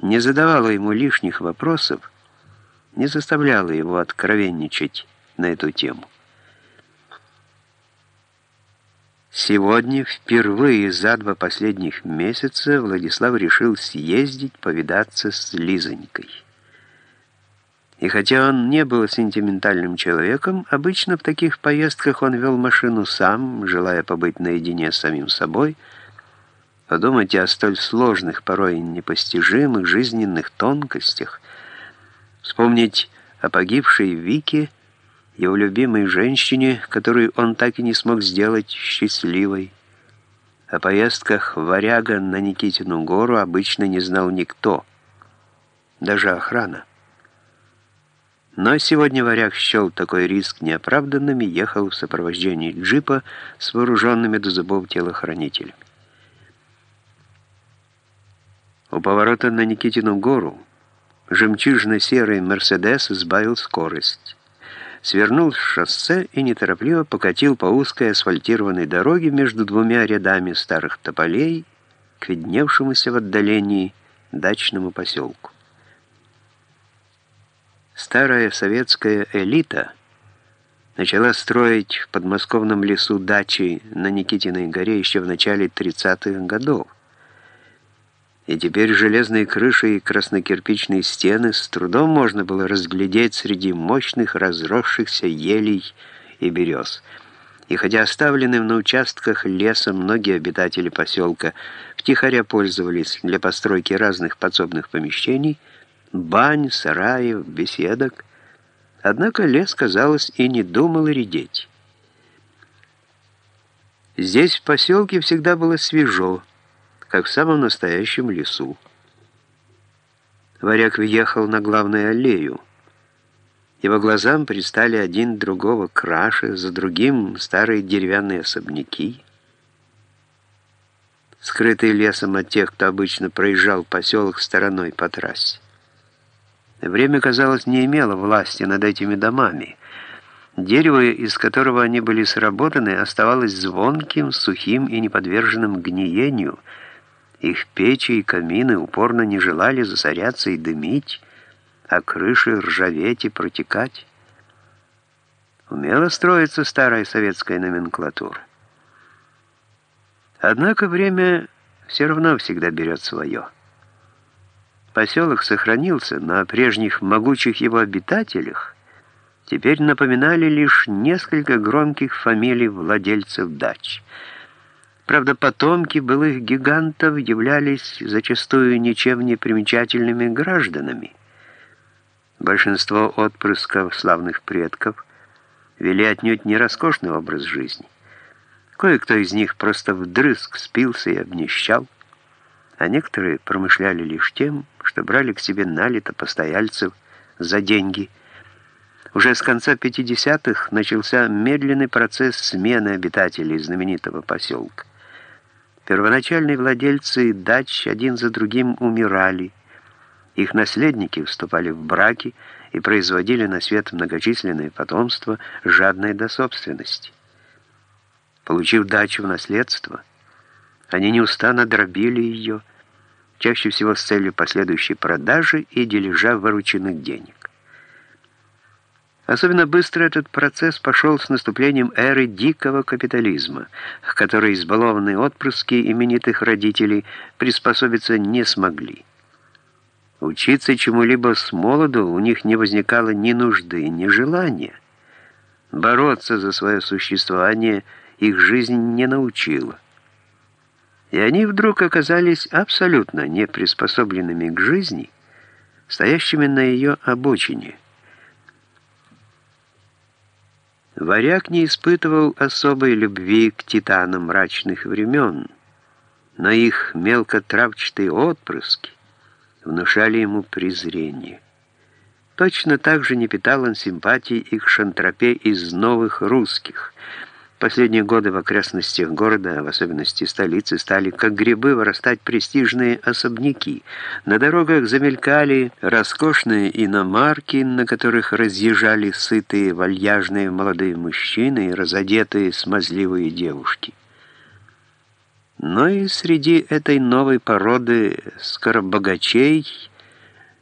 не задавала ему лишних вопросов, не заставляла его откровенничать на эту тему. Сегодня, впервые за два последних месяца, Владислав решил съездить повидаться с Лизонькой. И хотя он не был сентиментальным человеком, обычно в таких поездках он вел машину сам, желая побыть наедине с самим собой, подумать о столь сложных, порой непостижимых жизненных тонкостях, вспомнить о погибшей Вике, его любимой женщине, которую он так и не смог сделать счастливой. О поездках варяга на Никитину гору обычно не знал никто, даже охрана. Но сегодня варяг счел такой риск неоправданным и ехал в сопровождении джипа с вооруженными до зубов телохранителями. У поворота на Никитину гору жемчужно-серый «Мерседес» сбавил скорость свернул с шоссе и неторопливо покатил по узкой асфальтированной дороге между двумя рядами старых тополей к видневшемуся в отдалении дачному поселку. Старая советская элита начала строить в подмосковном лесу дачи на Никитиной горе еще в начале 30-х годов и теперь железные крыши и краснокирпичные стены с трудом можно было разглядеть среди мощных разросшихся елей и берез. И хотя оставленным на участках леса многие обитатели поселка втихаря пользовались для постройки разных подсобных помещений, бань, сараев, беседок, однако лес, казалось, и не думал редеть. Здесь, в поселке, всегда было свежо, как в самом настоящем лесу. Варяг въехал на главную аллею. Его глазам предстали один другого краше, за другим старые деревянные особняки, скрытые лесом от тех, кто обычно проезжал поселок стороной по трассе. Время, казалось, не имело власти над этими домами. Дерево, из которого они были сработаны, оставалось звонким, сухим и неподверженным гниению — их печи и камины упорно не желали засоряться и дымить, а крыши ржаветь и протекать. Умело строится старая советская номенклатура. Однако время все равно всегда берет свое. Поселок сохранился, но о прежних могучих его обитателях теперь напоминали лишь несколько громких фамилий владельцев дач — Правда, потомки былых гигантов являлись зачастую ничем не примечательными гражданами. Большинство отпрысков славных предков вели отнюдь не роскошный образ жизни. Кое-кто из них просто вдрызг спился и обнищал, а некоторые промышляли лишь тем, что брали к себе налито постояльцев за деньги. Уже с конца 50-х начался медленный процесс смены обитателей знаменитого поселка. Первоначальные владельцы дач один за другим умирали. Их наследники вступали в браки и производили на свет многочисленное потомство, жадное до собственности. Получив дачу в наследство, они неустанно дробили ее, чаще всего с целью последующей продажи и дележа вырученных денег. Особенно быстро этот процесс пошел с наступлением эры дикого капитализма, к которой избалованные отпрыски именитых родителей приспособиться не смогли. Учиться чему-либо с молоду у них не возникало ни нужды, ни желания. Бороться за свое существование их жизнь не научила. И они вдруг оказались абсолютно неприспособленными к жизни, стоящими на ее обочине – Варяг не испытывал особой любви к титанам мрачных времен, но их мелкотравчатые отпрыски внушали ему презрение. Точно так же не питал он симпатии и к шантропе из новых русских – Последние годы в окрестностях города, в особенности столицы, стали как грибы вырастать престижные особняки. На дорогах замелькали роскошные иномарки, на которых разъезжали сытые, вальяжные молодые мужчины и разодетые смазливые девушки. Но и среди этой новой породы скоробогачей